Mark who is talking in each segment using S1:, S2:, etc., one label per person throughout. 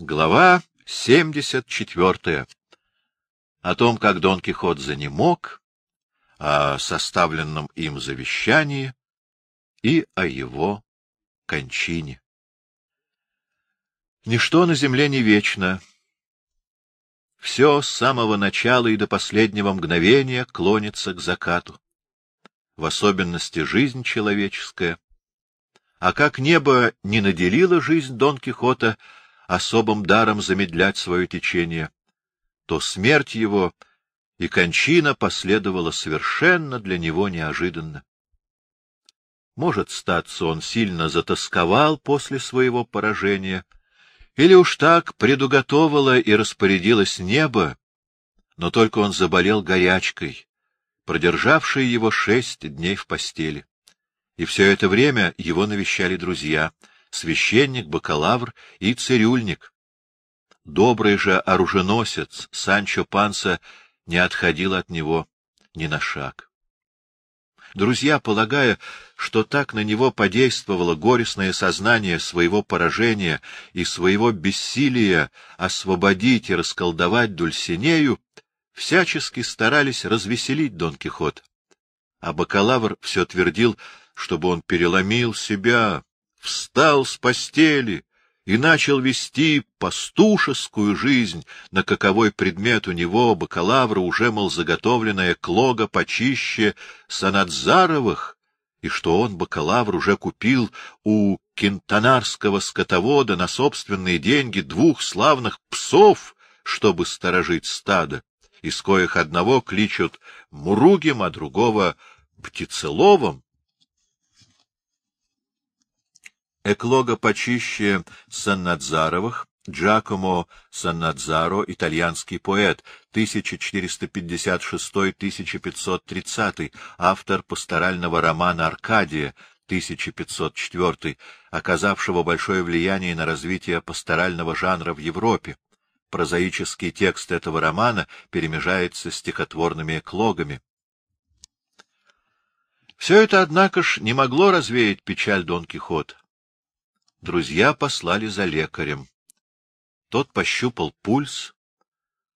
S1: Глава 74. О том, как Дон Кихот занемог, о составленном им завещании и о его кончине. Ничто на земле не вечно. Все с самого начала и до последнего мгновения клонится к закату. В особенности жизнь человеческая. А как небо не наделило жизнь Дон Кихота особым даром замедлять свое течение, то смерть его и кончина последовала совершенно для него неожиданно. Может, статься он сильно затасковал после своего поражения, или уж так предуготовило и распорядилось небо, но только он заболел горячкой, продержавшей его шесть дней в постели. И все это время его навещали друзья — священник, бакалавр и цирюльник. Добрый же оруженосец Санчо Панса не отходил от него ни на шаг. Друзья, полагая, что так на него подействовало горестное сознание своего поражения и своего бессилия освободить и расколдовать Дульсинею, всячески старались развеселить Дон Кихот. А бакалавр все твердил, чтобы он переломил себя, встал с постели и начал вести пастушескую жизнь, на каковой предмет у него, бакалавра, уже, мол, заготовленная клога почище Санадзаровых, и что он, бакалавр, уже купил у кентонарского скотовода на собственные деньги двух славных псов, чтобы сторожить стадо, из коих одного кличут Муругим, а другого — Птицеловым, Эклога почище Саннадзаровых, Джакомо Саннадзаро, итальянский поэт, 1456-1530, автор пасторального романа «Аркадия», 1504, оказавшего большое влияние на развитие пасторального жанра в Европе. Прозаический текст этого романа перемежается стихотворными эклогами. Все это, однако ж, не могло развеять печаль Дон Кихота. Друзья послали за лекарем. Тот пощупал пульс,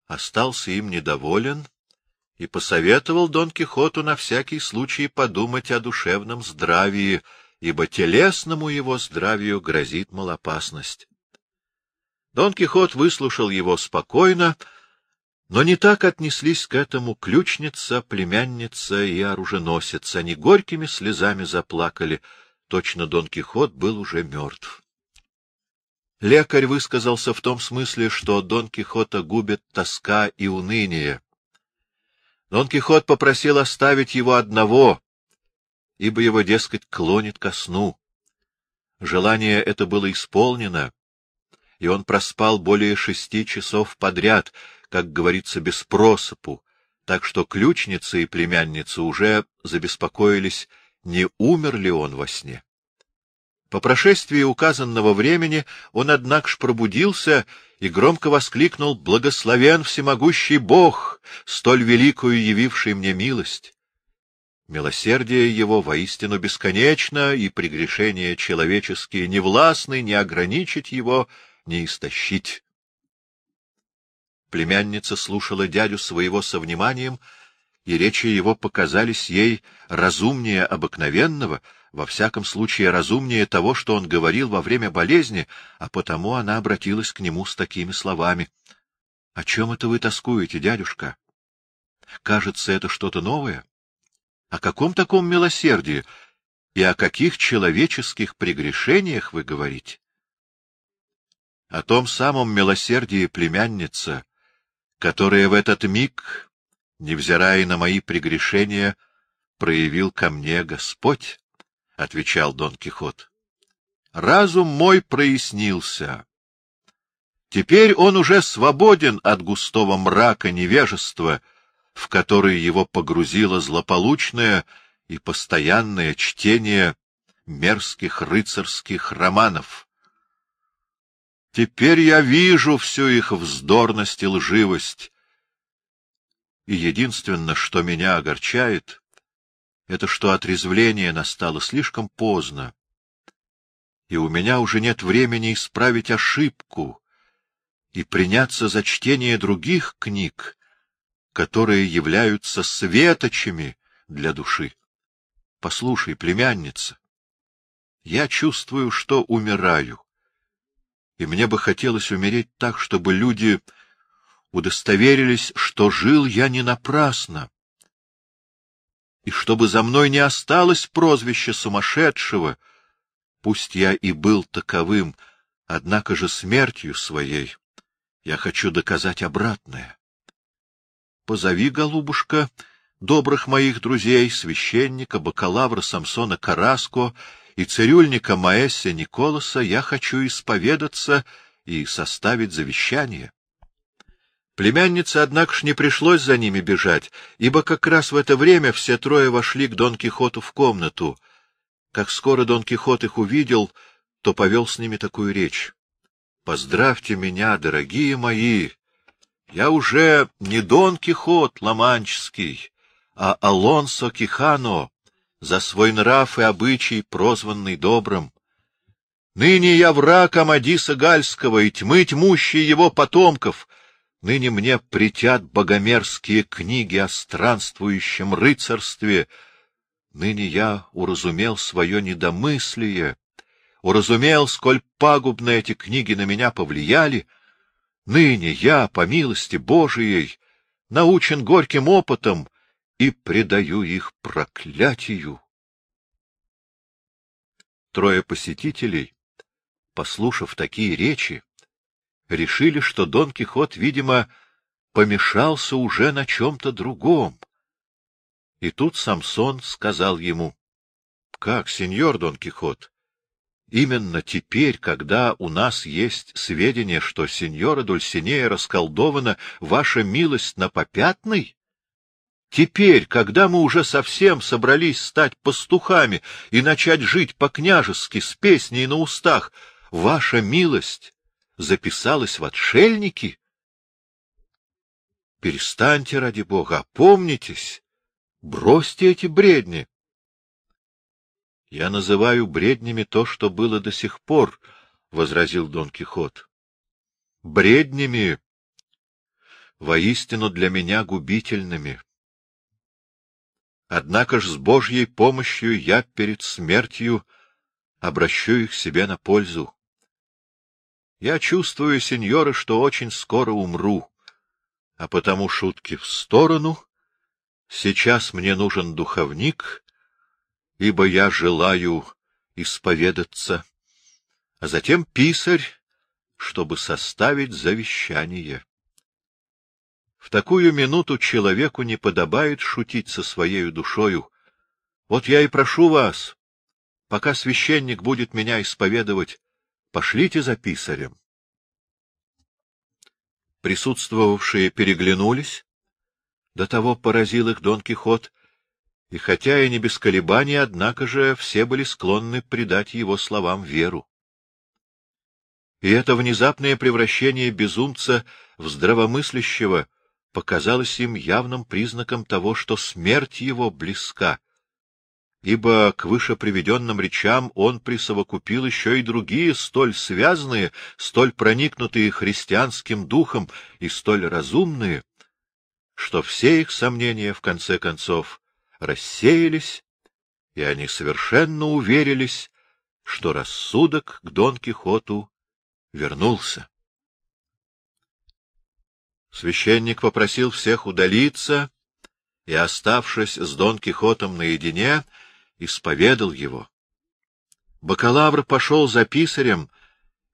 S1: остался им недоволен и посоветовал Дон Кихоту на всякий случай подумать о душевном здравии, ибо телесному его здравию грозит малопасность. Дон Кихот выслушал его спокойно, но не так отнеслись к этому ключница, племянница и оруженосец. Они горькими слезами заплакали — Точно Дон Кихот был уже мертв. Лекарь высказался в том смысле, что Дон Кихота губит тоска и уныние. Дон Кихот попросил оставить его одного, ибо его, дескать, клонит ко сну. Желание это было исполнено, и он проспал более шести часов подряд, как говорится, без просыпу, так что ключница и племянница уже забеспокоились не умер ли он во сне. По прошествии указанного времени он, однако ж, пробудился и громко воскликнул «Благословен всемогущий Бог, столь великую явивший мне милость!» Милосердие его воистину бесконечно, и прегрешения человеческие не властны ни ограничить его, ни истощить. Племянница слушала дядю своего со вниманием, и речи его показались ей разумнее обыкновенного, во всяком случае разумнее того, что он говорил во время болезни, а потому она обратилась к нему с такими словами. — О чем это вы тоскуете, дядюшка? Кажется, это что-то новое? О каком таком милосердии и о каких человеческих прегрешениях вы говорите? — О том самом милосердии, племянница, которое в этот миг невзирая на мои прегрешения, проявил ко мне Господь, — отвечал Дон Кихот. Разум мой прояснился. Теперь он уже свободен от густого мрака невежества, в который его погрузило злополучное и постоянное чтение мерзких рыцарских романов. Теперь я вижу всю их вздорность и лживость, и единственное, что меня огорчает, это что отрезвление настало слишком поздно, и у меня уже нет времени исправить ошибку, и приняться за чтение других книг, которые являются светочами для души. Послушай, племянница, я чувствую, что умираю, и мне бы хотелось умереть так, чтобы люди удостоверились, что жил я не напрасно, и чтобы за мной не осталось прозвище сумасшедшего, пусть я и был таковым, однако же смертью своей я хочу доказать обратное. Позови, голубушка, добрых моих друзей, священника, бакалавра Самсона Караско и цирюльника Маэсся Николаса, я хочу исповедаться и составить завещание. Племяннице, однако ж, не пришлось за ними бежать, ибо как раз в это время все трое вошли к Дон Кихоту в комнату. Как скоро Дон Кихот их увидел, то повел с ними такую речь. — Поздравьте меня, дорогие мои! Я уже не Дон Кихот Ламанческий, а Алонсо Кихано, за свой нрав и обычай, прозванный добрым. Ныне я враг Амадиса Гальского и тьмы тьмущий его потомков. Ныне мне притят богомерзкие книги о странствующем рыцарстве. Ныне я уразумел свое недомыслие, уразумел, сколь пагубно эти книги на меня повлияли. Ныне я, по милости Божией, научен горьким опытом, и предаю их проклятию. Трое посетителей, послушав такие речи, решили, что Дон Кихот, видимо, помешался уже на чем-то другом. И тут Самсон сказал ему, — Как, сеньор Дон Кихот, именно теперь, когда у нас есть сведения, что сеньора Дульсинея расколдована, ваша милость на попятный? Теперь, когда мы уже совсем собрались стать пастухами и начать жить по-княжески с песней на устах, ваша милость записалась в отшельники? Перестаньте, ради бога, опомнитесь, бросьте эти бредни. Я называю бреднями то, что было до сих пор, — возразил Дон Кихот. Бреднями, воистину для меня губительными. Однако ж с Божьей помощью я перед смертью обращу их себе на пользу. Я чувствую, сеньоры, что очень скоро умру, а потому шутки в сторону. Сейчас мне нужен духовник, ибо я желаю исповедаться, а затем писарь, чтобы составить завещание. В такую минуту человеку не подобает шутить со своей душою. Вот я и прошу вас, пока священник будет меня исповедовать, пошлите за писарем. Присутствовавшие переглянулись. До того поразил их Дон Кихот, и хотя и не без колебаний, однако же все были склонны придать его словам веру. И это внезапное превращение безумца в здравомыслящего — показалось им явным признаком того, что смерть его близка, ибо к выше приведенным речам он присовокупил еще и другие, столь связанные, столь проникнутые христианским духом и столь разумные, что все их сомнения, в конце концов, рассеялись, и они совершенно уверились, что рассудок к Дон Кихоту вернулся. Священник попросил всех удалиться и, оставшись с Дон Кихотом наедине, исповедал его. Бакалавр пошел за писарем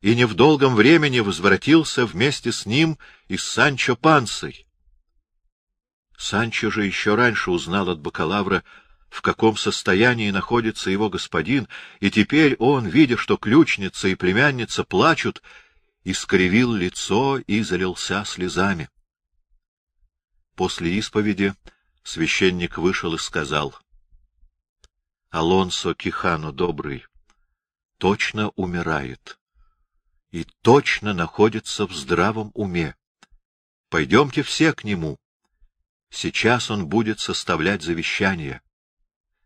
S1: и не в долгом времени возвратился вместе с ним и с Санчо Пансой. Санчо же еще раньше узнал от бакалавра, в каком состоянии находится его господин, и теперь он, видя, что ключница и племянница плачут, искривил лицо и залился слезами. После исповеди священник вышел и сказал, — Алонсо Кихано добрый точно умирает и точно находится в здравом уме. Пойдемте все к нему. Сейчас он будет составлять завещание.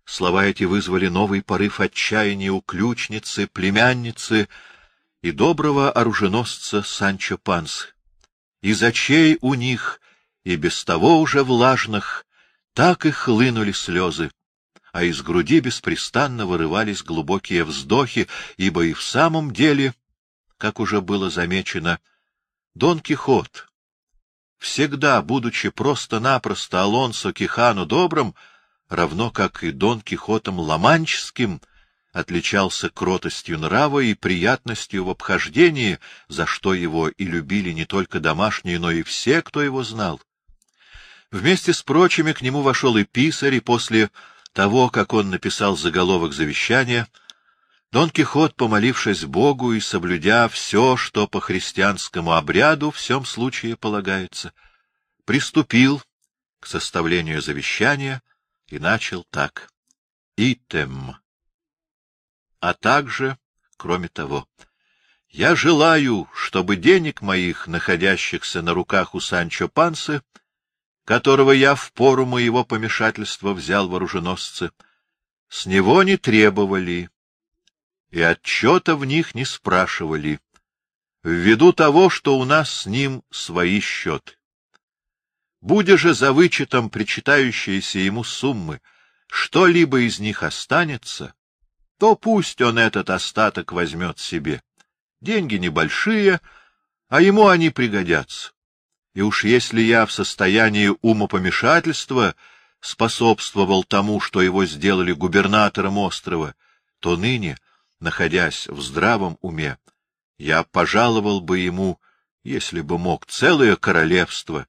S1: Слова эти вызвали новый порыв отчаяния у ключницы, племянницы, и доброго оруженосца Санчо Панс. из очей у них, и без того уже влажных, так и хлынули слезы, а из груди беспрестанно вырывались глубокие вздохи, ибо и в самом деле, как уже было замечено, Дон Кихот, всегда, будучи просто-напросто Алонсо Кихану добрым, равно как и Дон Кихотом Ламанческим, отличался кротостью нрава и приятностью в обхождении, за что его и любили не только домашние, но и все, кто его знал. Вместе с прочими к нему вошел и писарь, и после того, как он написал заголовок завещания, Дон Кихот, помолившись Богу и соблюдя все, что по христианскому обряду в всем случае полагается, приступил к составлению завещания и начал так. «Итем» а также, кроме того, я желаю, чтобы денег моих, находящихся на руках у Санчо Пансы, которого я в пору моего помешательства взял в оруженосцы, с него не требовали и отчета в них не спрашивали, ввиду того, что у нас с ним свои счеты. Будя же за вычетом причитающиеся ему суммы, что-либо из них останется, то пусть он этот остаток возьмет себе. Деньги небольшие, а ему они пригодятся. И уж если я в состоянии умопомешательства способствовал тому, что его сделали губернатором острова, то ныне, находясь в здравом уме, я пожаловал бы ему, если бы мог, целое королевство,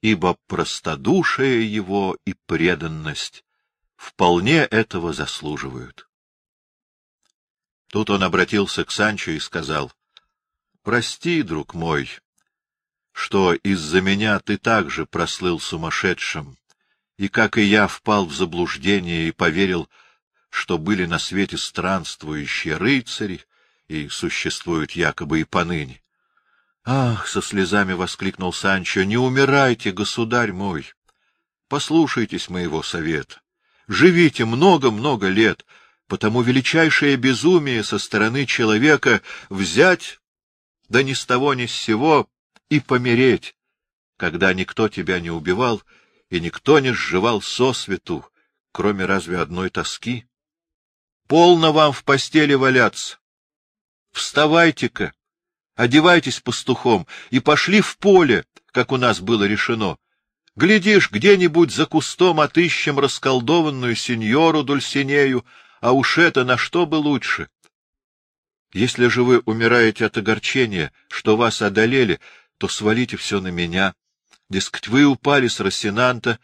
S1: ибо простодушие его и преданность вполне этого заслуживают. Тут он обратился к Санчо и сказал, — Прости, друг мой, что из-за меня ты также прослыл сумасшедшим, и, как и я, впал в заблуждение и поверил, что были на свете странствующие рыцари и существуют якобы и поныне. — Ах! — со слезами воскликнул Санчо, — не умирайте, государь мой! Послушайтесь моего совета. Живите много-много лет, потому величайшее безумие со стороны человека взять, да ни с того ни с сего, и помереть, когда никто тебя не убивал и никто не сживал сосвету, кроме разве одной тоски. Полно вам в постели валяться. Вставайте-ка, одевайтесь пастухом и пошли в поле, как у нас было решено. Глядишь, где-нибудь за кустом отыщем расколдованную сеньору Дульсинею, а уж это на что бы лучше? Если же вы умираете от огорчения, что вас одолели, то свалите все на меня. Дескать, вы упали с Рассенанта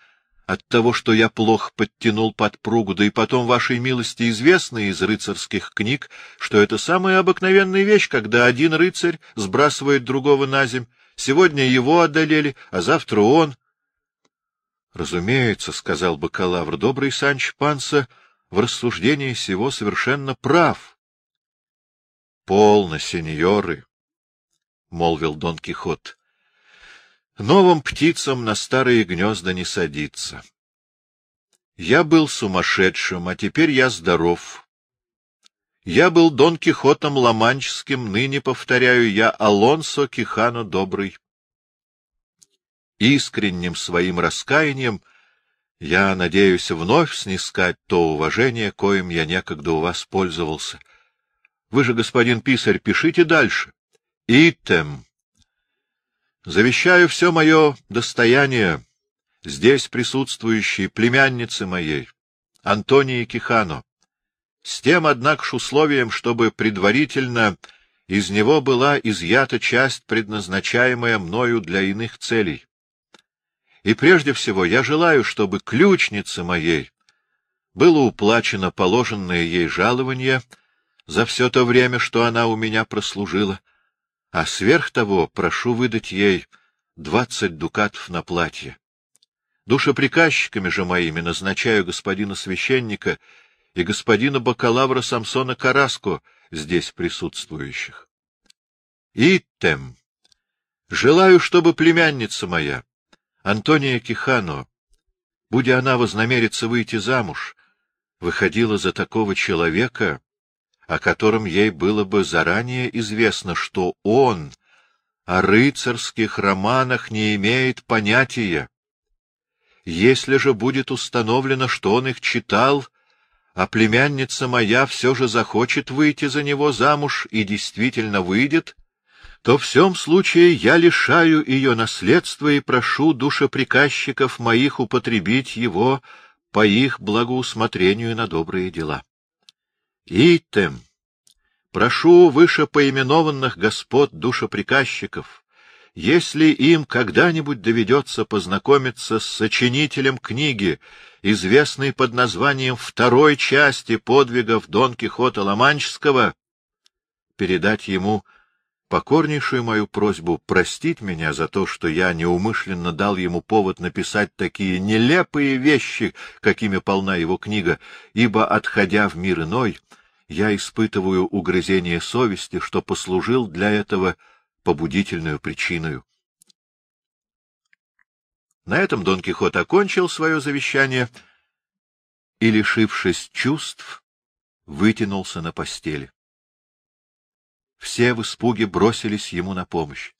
S1: от того, что я плохо подтянул подпругу, да и потом вашей милости известно из рыцарских книг, что это самая обыкновенная вещь, когда один рыцарь сбрасывает другого на земь. Сегодня его одолели, а завтра он. — Разумеется, — сказал бакалавр, — добрый Санч Панса в рассуждении сего совершенно прав. — Полно, сеньоры, — молвил Дон Кихот. — Новым птицам на старые гнезда не садиться. Я был сумасшедшим, а теперь я здоров. Я был Дон Кихотом Ломанческим, ныне, повторяю, я Алонсо Кихано Добрый. Искренним своим раскаянием — я надеюсь вновь снискать то уважение, коим я некогда у вас пользовался. Вы же, господин писарь, пишите дальше. Итем. Завещаю все мое достояние здесь присутствующей племяннице моей, Антонии Кихано, с тем, однако, ж условием, чтобы предварительно из него была изъята часть, предназначаемая мною для иных целей. И прежде всего я желаю, чтобы ключнице моей было уплачено положенное ей жалование за все то время, что она у меня прослужила, а сверх того прошу выдать ей двадцать дукатов на платье. Душеприказчиками же моими назначаю господина священника и господина бакалавра Самсона Караско, здесь присутствующих. И тем. Желаю, чтобы племянница моя Антония Кихано, будя она вознамерится выйти замуж, выходила за такого человека, о котором ей было бы заранее известно, что он, о рыцарских романах не имеет понятия. Если же будет установлено, что он их читал, а племянница моя все же захочет выйти за него замуж и действительно выйдет, то в всем случае я лишаю ее наследства и прошу душеприказчиков моих употребить его по их благоусмотрению на добрые дела. Итем, прошу вышепоименованных господ душеприказчиков, если им когда-нибудь доведется познакомиться с сочинителем книги, известной под названием второй части подвигов Дон Кихота Ломанческого, передать ему покорнейшую мою просьбу простить меня за то, что я неумышленно дал ему повод написать такие нелепые вещи, какими полна его книга, ибо, отходя в мир иной, я испытываю угрызение совести, что послужил для этого побудительную причиной. На этом Дон Кихот окончил свое завещание и, лишившись чувств, вытянулся на постели. Все в испуге бросились ему на помощь,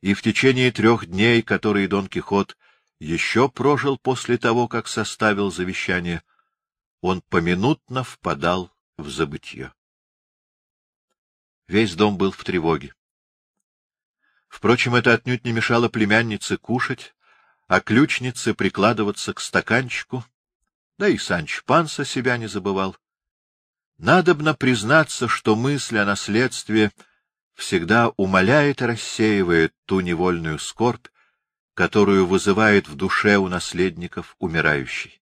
S1: и в течение трех дней, которые Дон Кихот еще прожил после того, как составил завещание, он поминутно впадал в забытье. Весь дом был в тревоге. Впрочем, это отнюдь не мешало племяннице кушать, а ключнице прикладываться к стаканчику, да и Санч Панса себя не забывал. Надобно признаться, что мысль о наследстве всегда умаляет и рассеивает ту невольную скорбь, которую вызывает в душе у наследников умирающий.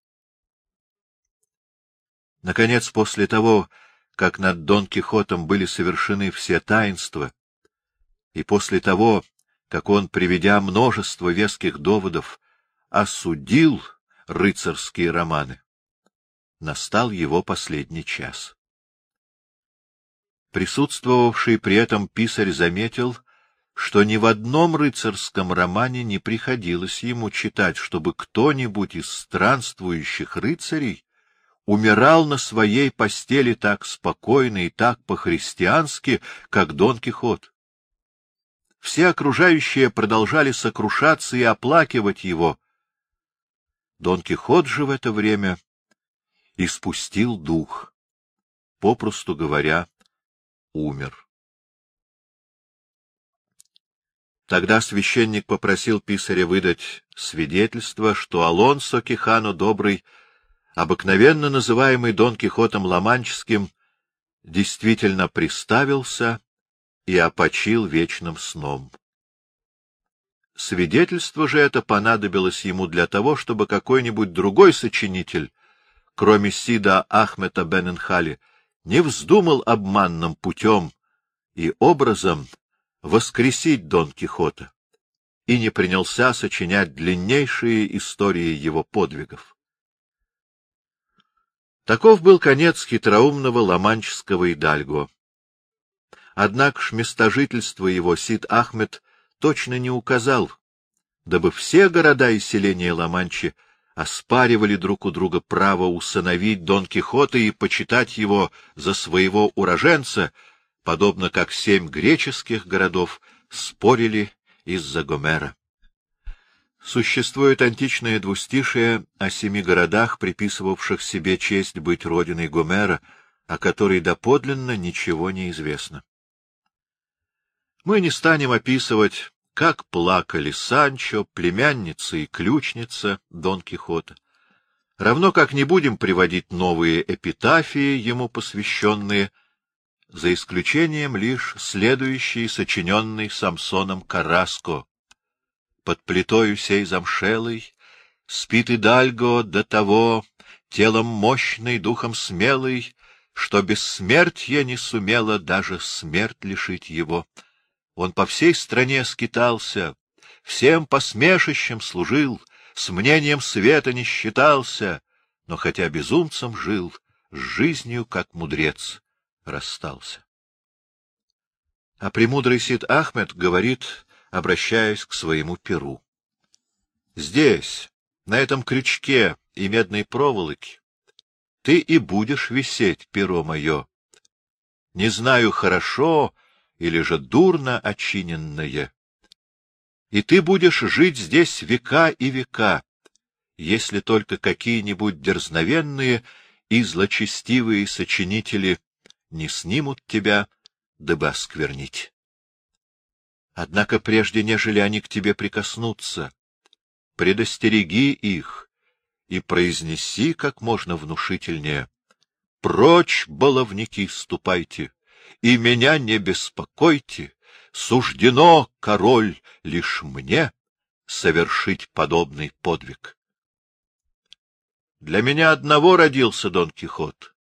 S1: Наконец, после того, как над Дон Кихотом были совершены все таинства, и после того, как он, приведя множество веских доводов, осудил рыцарские романы, настал его последний час. Присутствовавший при этом писарь заметил, что ни в одном рыцарском романе не приходилось ему читать, чтобы кто-нибудь из странствующих рыцарей умирал на своей постели так спокойно и так по-христиански, как Дон Кихот. Все окружающие продолжали сокрушаться и оплакивать его. Дон Кихот же в это время испустил дух, попросту говоря, умер. Тогда священник попросил писаря выдать свидетельство, что Алонсо Кихано Добрый, обыкновенно называемый Дон Кихотом Ломанческим, действительно приставился и опочил вечным сном. Свидетельство же это понадобилось ему для того, чтобы какой-нибудь другой сочинитель, кроме Сида Ахмета Бененхали, не вздумал обманным путем и образом воскресить Дон Кихота и не принялся сочинять длиннейшие истории его подвигов. Таков был конец хитроумного ломанческого идальго. Однако ж местожительство его Сид Ахмед точно не указал, дабы все города и селения Ла-Манчи оспаривали друг у друга право усыновить Дон Кихота и почитать его за своего уроженца, подобно как семь греческих городов спорили из-за Гомера. Существует античное двустишие о семи городах, приписывавших себе честь быть родиной Гомера, о которой доподлинно ничего не известно. Мы не станем описывать, как плакали Санчо, племянница и ключница Дон Кихота. Равно как не будем приводить новые эпитафии, ему посвященные, за исключением лишь следующей, сочиненной Самсоном Караско. Под плитою сей замшелой спит и Дальго до того, телом мощный, духом смелый, что бессмертие не сумела даже смерть лишить его. Он по всей стране скитался, всем посмешищем служил, с мнением света не считался, но хотя безумцем жил, с жизнью, как мудрец, расстался. А премудрый Сид Ахмед говорит, обращаясь к своему перу. Здесь, на этом крючке и медной проволоке, ты и будешь висеть, перо мое. Не знаю, хорошо или же дурно очиненное, и ты будешь жить здесь века и века, если только какие-нибудь дерзновенные и злочестивые сочинители не снимут тебя, дабы осквернить. Однако прежде, нежели они к тебе прикоснутся, предостереги их и произнеси как можно внушительнее. Прочь, баловники, ступайте, и меня не беспокойте, суждено, король, лишь мне совершить подобный подвиг. Для меня одного родился Дон Кихот,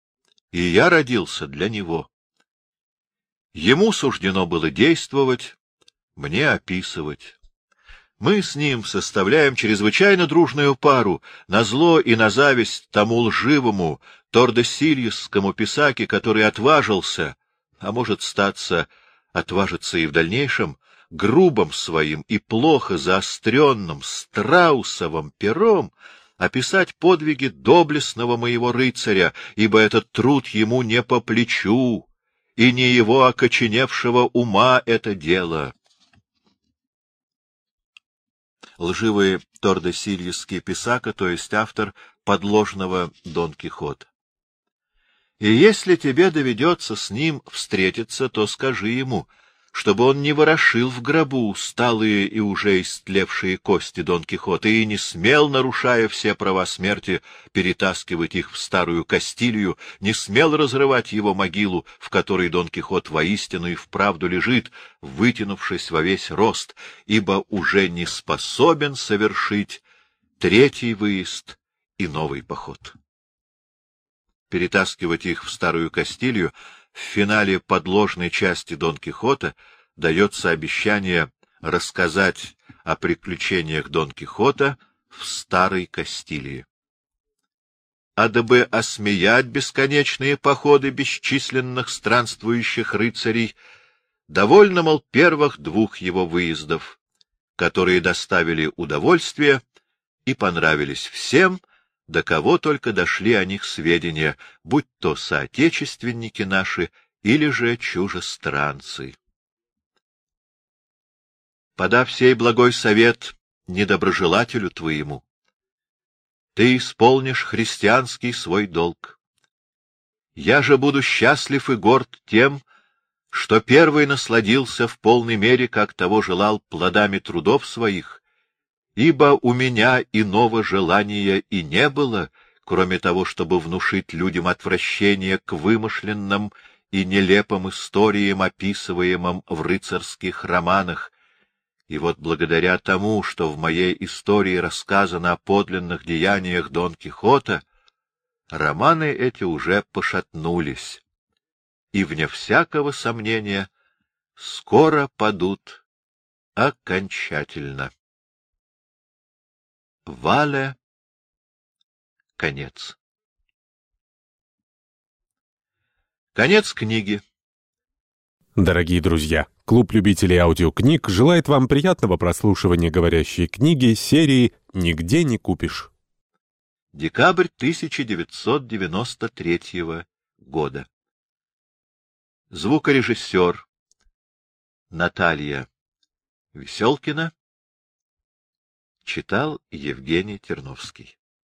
S1: и я родился для него. Ему суждено было действовать, мне описывать. Мы с ним составляем чрезвычайно дружную пару, на зло и на зависть тому лживому, тордосильесскому писаке, который отважился, а может статься, отважиться и в дальнейшем, грубым своим и плохо заостренным страусовым пером описать подвиги доблестного моего рыцаря, ибо этот труд ему не по плечу, и не его окоченевшего ума это дело. Лживый тордосильский писака, то есть автор подложного Дон Кихота. И если тебе доведется с ним встретиться, то скажи ему — чтобы он не ворошил в гробу сталые и уже истлевшие кости Дон Кихота и не смел, нарушая все права смерти, перетаскивать их в старую Кастилью, не смел разрывать его могилу, в которой Дон Кихот воистину и вправду лежит, вытянувшись во весь рост, ибо уже не способен совершить третий выезд и новый поход. Перетаскивать их в старую Кастилью — в финале подложной части Дон Кихота дается обещание рассказать о приключениях Дон Кихота в Старой Кастилии. А дабы осмеять бесконечные походы бесчисленных странствующих рыцарей, довольно, мол, первых двух его выездов, которые доставили удовольствие и понравились всем, до кого только дошли о них сведения, будь то соотечественники наши или же чужестранцы. Подав сей благой совет недоброжелателю твоему, ты исполнишь христианский свой долг. Я же буду счастлив и горд тем, что первый насладился в полной мере, как того желал, плодами трудов своих, ибо у меня иного желания и не было, кроме того, чтобы внушить людям отвращение к вымышленным и нелепым историям, описываемым в рыцарских романах. И вот благодаря тому, что в моей истории рассказано о подлинных деяниях Дон Кихота, романы эти уже пошатнулись, и, вне всякого сомнения, скоро падут окончательно. Вале. Конец. Конец книги.
S2: Дорогие друзья, клуб любителей аудиокниг желает вам приятного прослушивания говорящей книги серии «Нигде не купишь».
S1: Декабрь 1993 года. Звукорежиссер Наталья Веселкина Читал Евгений Терновский